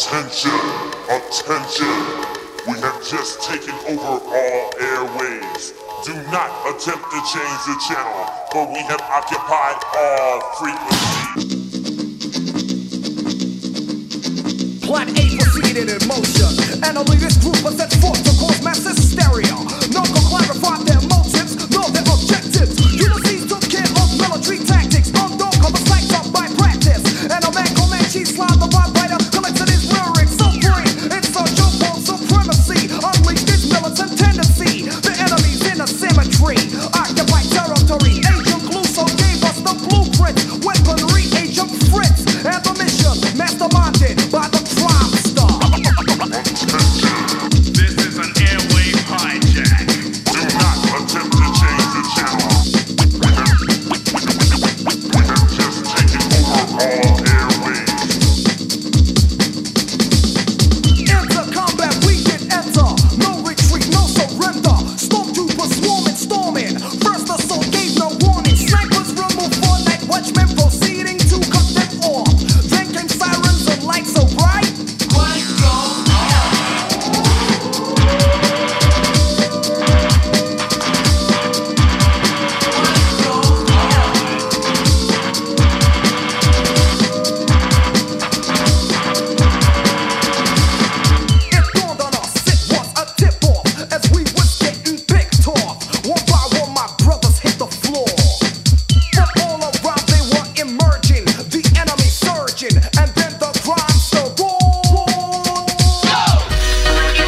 Attention, attention. We have just taken over all airwaves. Do not attempt to change the channel, for we have occupied all frequencies. Plan A proceeded in motion, free.